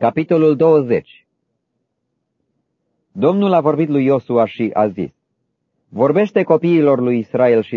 Capitolul 20 Domnul a vorbit lui Iosua și a zis, Vorbește copiilor lui Israel și